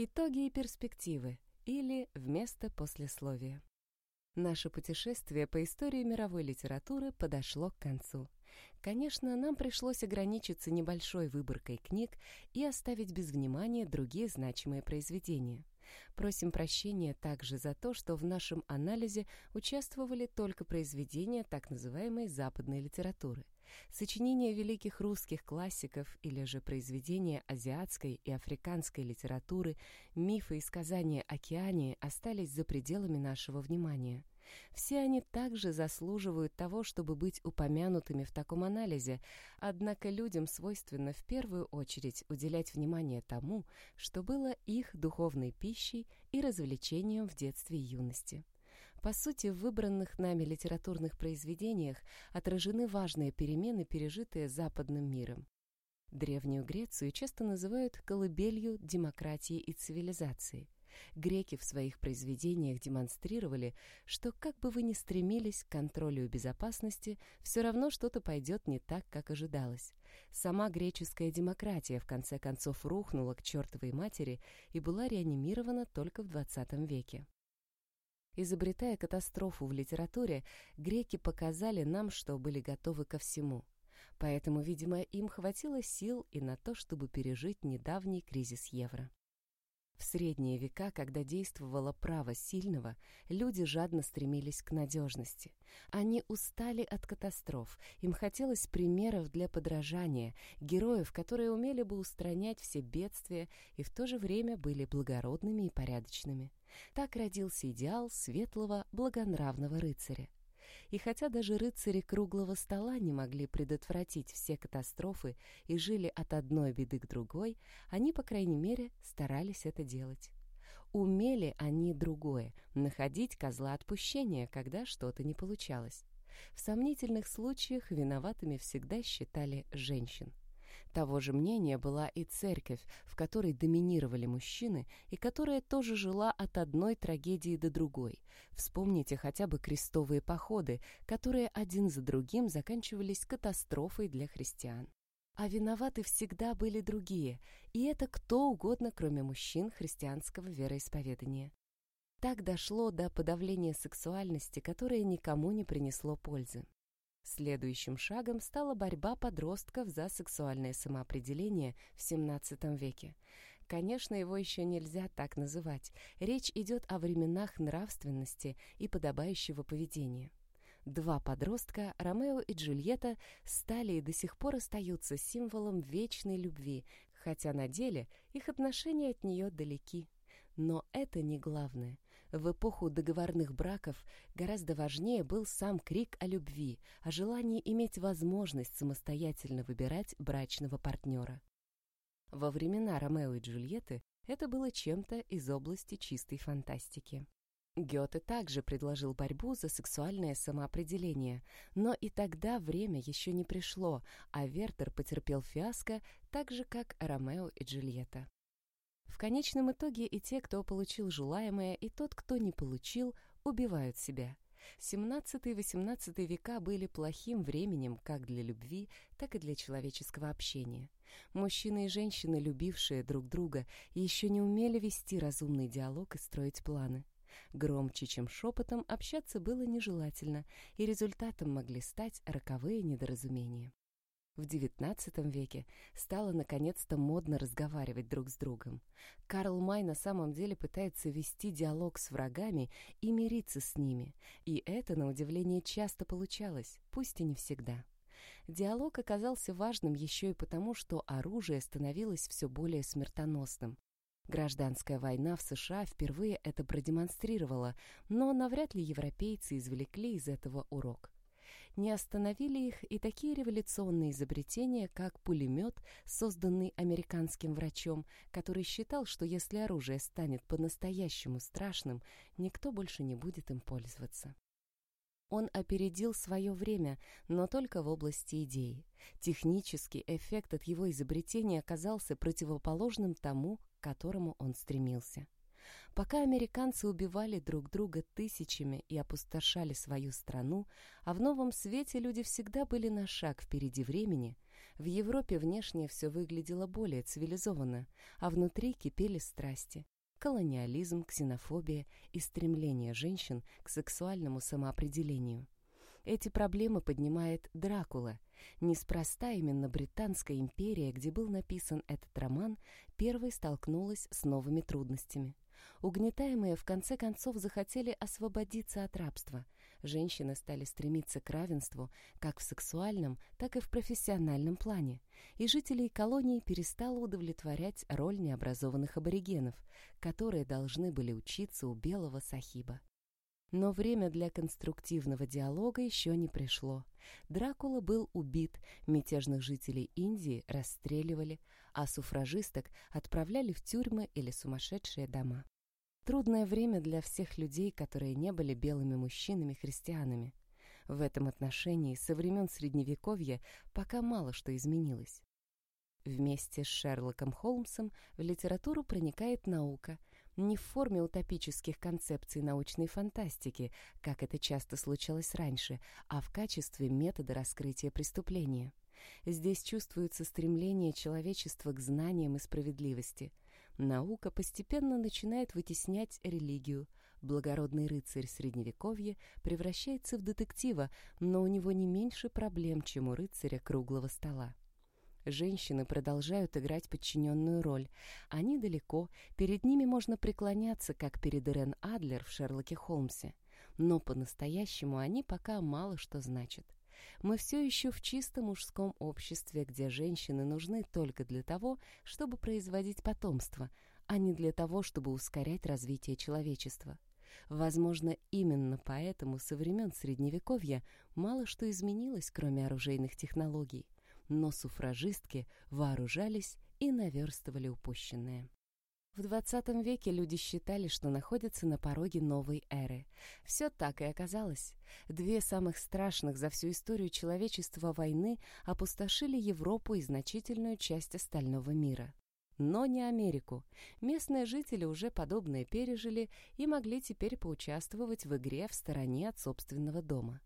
Итоги и перспективы или вместо послесловия. Наше путешествие по истории мировой литературы подошло к концу. Конечно, нам пришлось ограничиться небольшой выборкой книг и оставить без внимания другие значимые произведения. Просим прощения также за то, что в нашем анализе участвовали только произведения так называемой западной литературы – Сочинения великих русских классиков или же произведения азиатской и африканской литературы, мифы и сказания Океании остались за пределами нашего внимания. Все они также заслуживают того, чтобы быть упомянутыми в таком анализе, однако людям свойственно в первую очередь уделять внимание тому, что было их духовной пищей и развлечением в детстве и юности. По сути, в выбранных нами литературных произведениях отражены важные перемены, пережитые западным миром. Древнюю Грецию часто называют колыбелью демократии и цивилизации. Греки в своих произведениях демонстрировали, что как бы вы ни стремились к контролю и безопасности, все равно что-то пойдет не так, как ожидалось. Сама греческая демократия в конце концов рухнула к чертовой матери и была реанимирована только в XX веке. Изобретая катастрофу в литературе, греки показали нам, что были готовы ко всему. Поэтому, видимо, им хватило сил и на то, чтобы пережить недавний кризис евро. В средние века, когда действовало право сильного, люди жадно стремились к надежности. Они устали от катастроф, им хотелось примеров для подражания, героев, которые умели бы устранять все бедствия и в то же время были благородными и порядочными. Так родился идеал светлого, благонравного рыцаря. И хотя даже рыцари круглого стола не могли предотвратить все катастрофы и жили от одной беды к другой, они, по крайней мере, старались это делать. Умели они другое — находить козла отпущения, когда что-то не получалось. В сомнительных случаях виноватыми всегда считали женщин. Того же мнения была и церковь, в которой доминировали мужчины и которая тоже жила от одной трагедии до другой. Вспомните хотя бы крестовые походы, которые один за другим заканчивались катастрофой для христиан. А виноваты всегда были другие, и это кто угодно, кроме мужчин христианского вероисповедания. Так дошло до подавления сексуальности, которое никому не принесло пользы. Следующим шагом стала борьба подростков за сексуальное самоопределение в XVII веке. Конечно, его еще нельзя так называть. Речь идет о временах нравственности и подобающего поведения. Два подростка, Ромео и Джульетта, стали и до сих пор остаются символом вечной любви, хотя на деле их отношения от нее далеки. Но это не главное. В эпоху договорных браков гораздо важнее был сам крик о любви, о желании иметь возможность самостоятельно выбирать брачного партнера. Во времена Ромео и Джульетты это было чем-то из области чистой фантастики. Гёте также предложил борьбу за сексуальное самоопределение, но и тогда время еще не пришло, а Вертер потерпел фиаско так же, как Ромео и Джульетта. В конечном итоге и те, кто получил желаемое, и тот, кто не получил, убивают себя. 17-18 века были плохим временем как для любви, так и для человеческого общения. Мужчины и женщины, любившие друг друга, еще не умели вести разумный диалог и строить планы. Громче, чем шепотом, общаться было нежелательно, и результатом могли стать роковые недоразумения в XIX веке стало наконец-то модно разговаривать друг с другом. Карл Май на самом деле пытается вести диалог с врагами и мириться с ними, и это, на удивление, часто получалось, пусть и не всегда. Диалог оказался важным еще и потому, что оружие становилось все более смертоносным. Гражданская война в США впервые это продемонстрировала, но навряд ли европейцы извлекли из этого урок не остановили их и такие революционные изобретения, как пулемет, созданный американским врачом, который считал, что если оружие станет по-настоящему страшным, никто больше не будет им пользоваться. Он опередил свое время, но только в области идеи. Технический эффект от его изобретения оказался противоположным тому, к которому он стремился. Пока американцы убивали друг друга тысячами и опустошали свою страну, а в новом свете люди всегда были на шаг впереди времени, В Европе внешне все выглядело более цивилизованно, а внутри кипели страсти. Колониализм, ксенофобия и стремление женщин к сексуальному самоопределению. Эти проблемы поднимает Дракула. Неспроста именно Британская империя, где был написан этот роман, первой столкнулась с новыми трудностями. Угнетаемые в конце концов захотели освободиться от рабства. Женщины стали стремиться к равенству как в сексуальном, так и в профессиональном плане. И жителей колонии перестало удовлетворять роль необразованных аборигенов, которые должны были учиться у белого сахиба. Но время для конструктивного диалога еще не пришло. Дракула был убит, мятежных жителей Индии расстреливали, а суфражисток отправляли в тюрьмы или сумасшедшие дома. Трудное время для всех людей, которые не были белыми мужчинами-христианами. В этом отношении со времен Средневековья пока мало что изменилось. Вместе с Шерлоком Холмсом в литературу проникает наука, не в форме утопических концепций научной фантастики, как это часто случалось раньше, а в качестве метода раскрытия преступления. Здесь чувствуется стремление человечества к знаниям и справедливости. Наука постепенно начинает вытеснять религию. Благородный рыцарь Средневековья превращается в детектива, но у него не меньше проблем, чем у рыцаря круглого стола. Женщины продолжают играть подчиненную роль. Они далеко, перед ними можно преклоняться, как перед Ирен Адлер в Шерлоке Холмсе. Но по-настоящему они пока мало что значат. Мы все еще в чисто мужском обществе, где женщины нужны только для того, чтобы производить потомство, а не для того, чтобы ускорять развитие человечества. Возможно, именно поэтому со времен Средневековья мало что изменилось, кроме оружейных технологий но суфражистки вооружались и наверстывали упущенное. В XX веке люди считали, что находятся на пороге новой эры. Все так и оказалось. Две самых страшных за всю историю человечества войны опустошили Европу и значительную часть остального мира. Но не Америку. Местные жители уже подобное пережили и могли теперь поучаствовать в игре в стороне от собственного дома.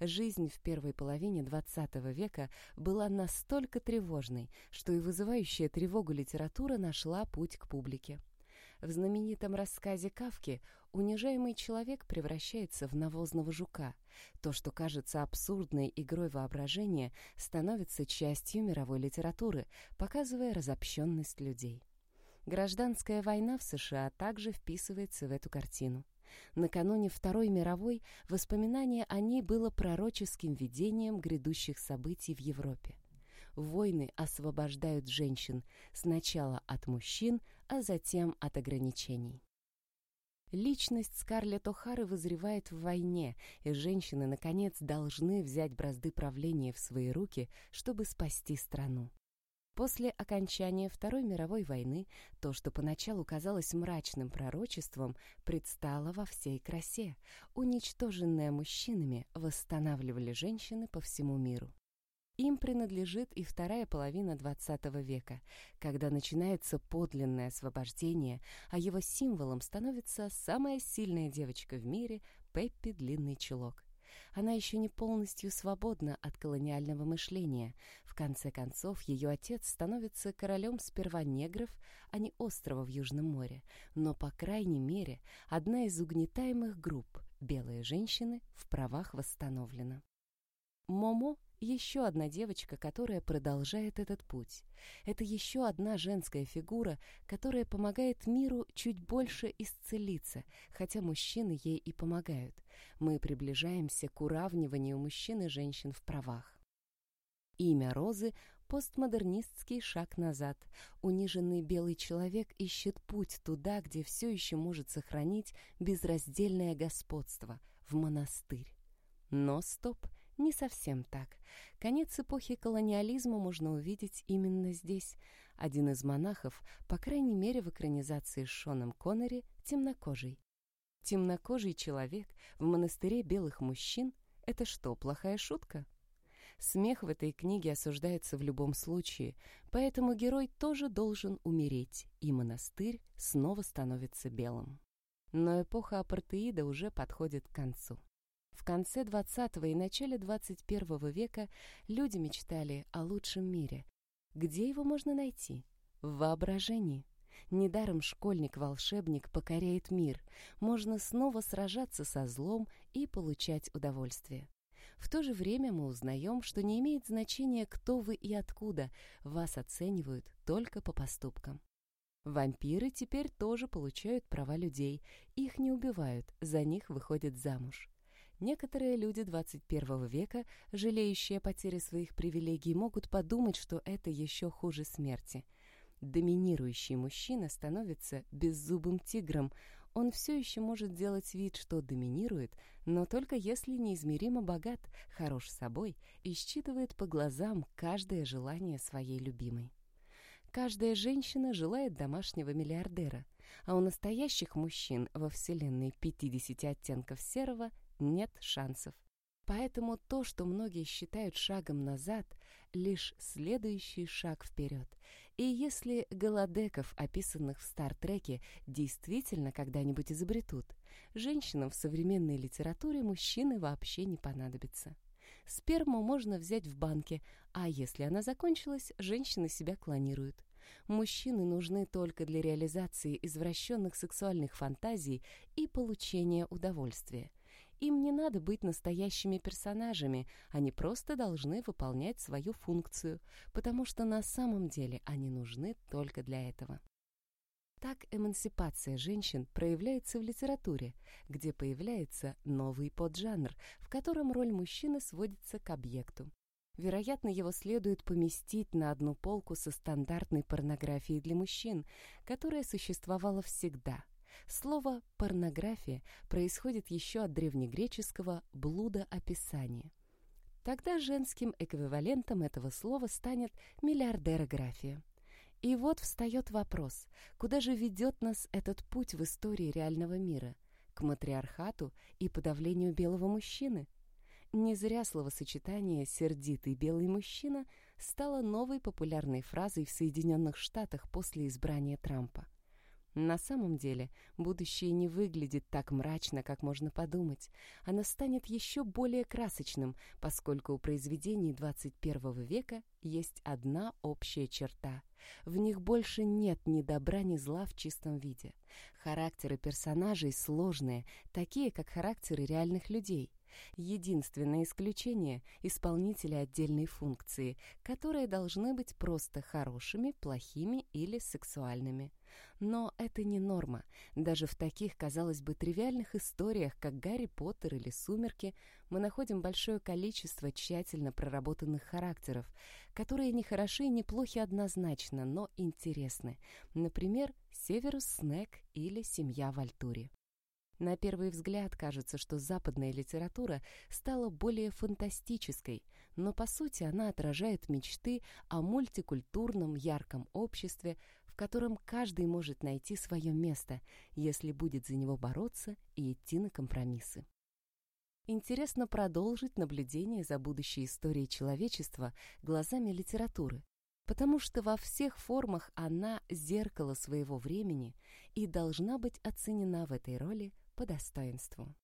Жизнь в первой половине XX века была настолько тревожной, что и вызывающая тревогу литература нашла путь к публике. В знаменитом рассказе Кавки унижаемый человек превращается в навозного жука. То, что кажется абсурдной игрой воображения, становится частью мировой литературы, показывая разобщенность людей. Гражданская война в США также вписывается в эту картину. Накануне Второй мировой воспоминание о ней было пророческим видением грядущих событий в Европе. Войны освобождают женщин сначала от мужчин, а затем от ограничений. Личность Скарлетт О'Хары вызревает в войне, и женщины, наконец, должны взять бразды правления в свои руки, чтобы спасти страну. После окончания Второй мировой войны то, что поначалу казалось мрачным пророчеством, предстало во всей красе. Уничтоженные мужчинами восстанавливали женщины по всему миру. Им принадлежит и вторая половина XX века, когда начинается подлинное освобождение, а его символом становится самая сильная девочка в мире Пеппи Длинный Чулок. Она еще не полностью свободна от колониального мышления. В конце концов, ее отец становится королем сперва негров, а не острова в Южном море. Но, по крайней мере, одна из угнетаемых групп, белые женщины, в правах восстановлена. Момо еще одна девочка, которая продолжает этот путь. Это еще одна женская фигура, которая помогает миру чуть больше исцелиться, хотя мужчины ей и помогают. Мы приближаемся к уравниванию мужчин и женщин в правах. Имя Розы — постмодернистский шаг назад. Униженный белый человек ищет путь туда, где все еще может сохранить безраздельное господство — в монастырь. Но стоп — не совсем так. Конец эпохи колониализма можно увидеть именно здесь. Один из монахов, по крайней мере в экранизации с Шоном Коннери, темнокожий. Темнокожий человек в монастыре белых мужчин — это что, плохая шутка? Смех в этой книге осуждается в любом случае, поэтому герой тоже должен умереть, и монастырь снова становится белым. Но эпоха апартеида уже подходит к концу. Конце XX и начале XXI века люди мечтали о лучшем мире. Где его можно найти? В воображении. Недаром школьник-волшебник покоряет мир. Можно снова сражаться со злом и получать удовольствие. В то же время мы узнаем, что не имеет значения, кто вы и откуда, вас оценивают только по поступкам. Вампиры теперь тоже получают права людей, их не убивают, за них выходят замуж. Некоторые люди 21 века, жалеющие о потере своих привилегий, могут подумать, что это еще хуже смерти. Доминирующий мужчина становится беззубым тигром, он все еще может делать вид, что доминирует, но только если неизмеримо богат, хорош собой и считывает по глазам каждое желание своей любимой. Каждая женщина желает домашнего миллиардера, а у настоящих мужчин во вселенной 50 оттенков серого нет шансов. Поэтому то, что многие считают шагом назад, лишь следующий шаг вперед. И если голодеков, описанных в Стартреке, действительно когда-нибудь изобретут, женщинам в современной литературе мужчины вообще не понадобятся. Сперму можно взять в банке, а если она закончилась, женщины себя клонируют. Мужчины нужны только для реализации извращенных сексуальных фантазий и получения удовольствия. Им не надо быть настоящими персонажами, они просто должны выполнять свою функцию, потому что на самом деле они нужны только для этого. Так эмансипация женщин проявляется в литературе, где появляется новый поджанр, в котором роль мужчины сводится к объекту. Вероятно, его следует поместить на одну полку со стандартной порнографией для мужчин, которая существовала всегда – Слово «порнография» происходит еще от древнегреческого «блудоописание». Тогда женским эквивалентом этого слова станет миллиардерография. И вот встает вопрос, куда же ведет нас этот путь в истории реального мира? К матриархату и подавлению белого мужчины? Не зря словосочетание «сердитый белый мужчина» стало новой популярной фразой в Соединенных Штатах после избрания Трампа. На самом деле, будущее не выглядит так мрачно, как можно подумать. Оно станет еще более красочным, поскольку у произведений 21 века есть одна общая черта. В них больше нет ни добра, ни зла в чистом виде. Характеры персонажей сложные, такие, как характеры реальных людей. Единственное исключение — исполнители отдельной функции, которые должны быть просто хорошими, плохими или сексуальными. Но это не норма. Даже в таких, казалось бы, тривиальных историях, как «Гарри Поттер» или «Сумерки», мы находим большое количество тщательно проработанных характеров, которые не хороши и не плохи однозначно, но интересны. Например, «Северус Снег» или «Семья в Альтуре». На первый взгляд кажется, что западная литература стала более фантастической, но по сути она отражает мечты о мультикультурном ярком обществе, в котором каждый может найти свое место, если будет за него бороться и идти на компромиссы. Интересно продолжить наблюдение за будущей историей человечества глазами литературы, потому что во всех формах она зеркало своего времени и должна быть оценена в этой роли по достоинству.